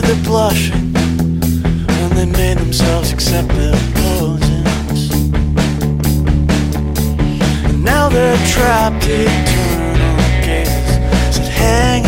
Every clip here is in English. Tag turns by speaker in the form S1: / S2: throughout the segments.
S1: hear the blushing when they made themselves accept their poses. And now they're trapped eternal gazes that hang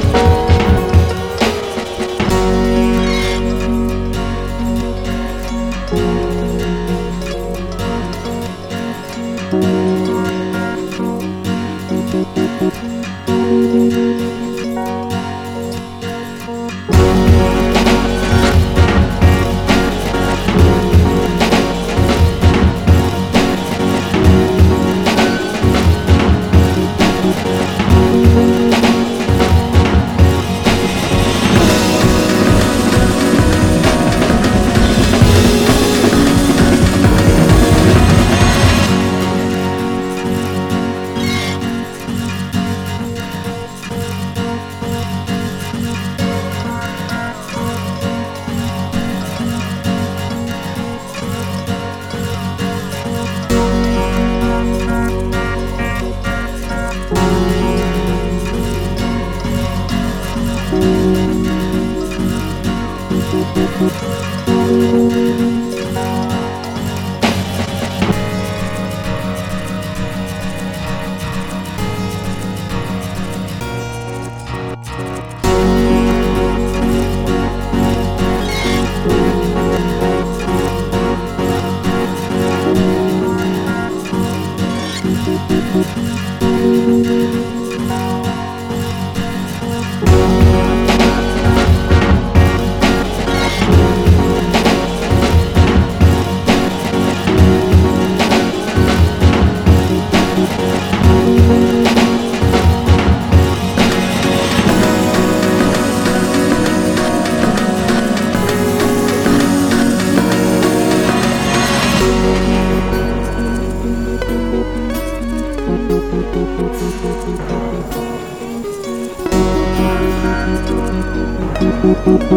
S2: Thank